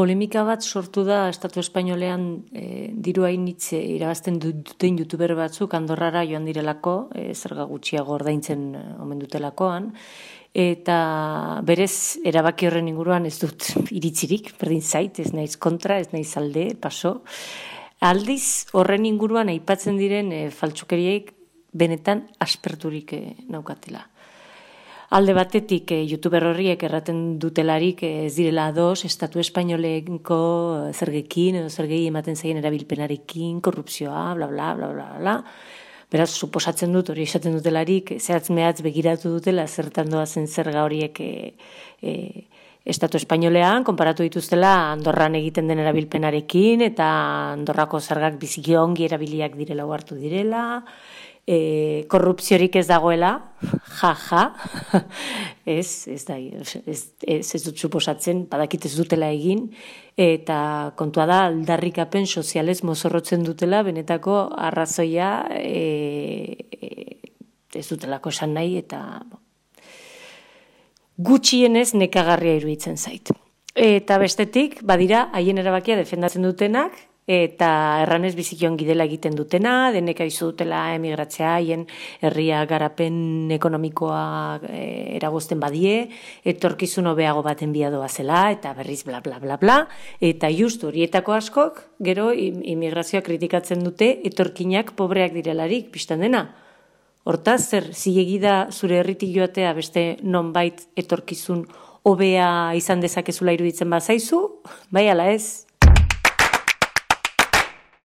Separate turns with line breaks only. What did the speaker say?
polemika bat sortu da Estatu Espainolean e, diru hainitze irabazten duten youtuber batzuk andorrara joan direlako, e, zerga gutxiago ordaintzen omen dutelakoan, eta berez erabaki horren inguruan ez dut iritzirik, berdin zait, ez naiz kontra, ez naiz alde, paso. Aldiz horren inguruan aipatzen diren e, faltsukeriek benetan asperturik e, naukatela alde batetik e, youtuber horriek erraten dutelarik eh, ez direla dos, estatu espainoleko eh, zergekin, edo zergei ematen zaien erabilpenarekin, korrupzioa, bla, bla, bla, bla, bla. Beraz, suposatzen dut, hori esaten dutelarik, zehatz mehatz begiratu dutela, zertan doazen zerga horiek e, e, estatu espainolean, konparatu dituztela Andorran egiten den erabilpenarekin, eta Andorrako zergak biziki ongi erabiliak direla hartu direla, e, korrupziorik ez dagoela, ja, ja, ez, ez da, ez, ez, ez dut suposatzen, badakit ez dutela egin, eta kontua da, aldarrikapen sozialez mozorrotzen dutela, benetako arrazoia e, e, ez dutelako esan nahi, eta gutxienez nekagarria iruditzen zait. Eta bestetik, badira, haien erabakia defendatzen dutenak, eta erranez bizikion gidela egiten dutena, deneka izu dutela emigratzea haien herria garapen ekonomikoa e, eragozten badie, etorkizun hobeago baten biadoa zela, eta berriz bla bla bla bla, eta just horietako askok, gero imigrazioa kritikatzen dute, etorkinak pobreak direlarik, biztan dena. Hortaz, zer, zilegida zure herritik joatea beste nonbait etorkizun hobea izan dezakezula iruditzen bazaizu, bai ala ez,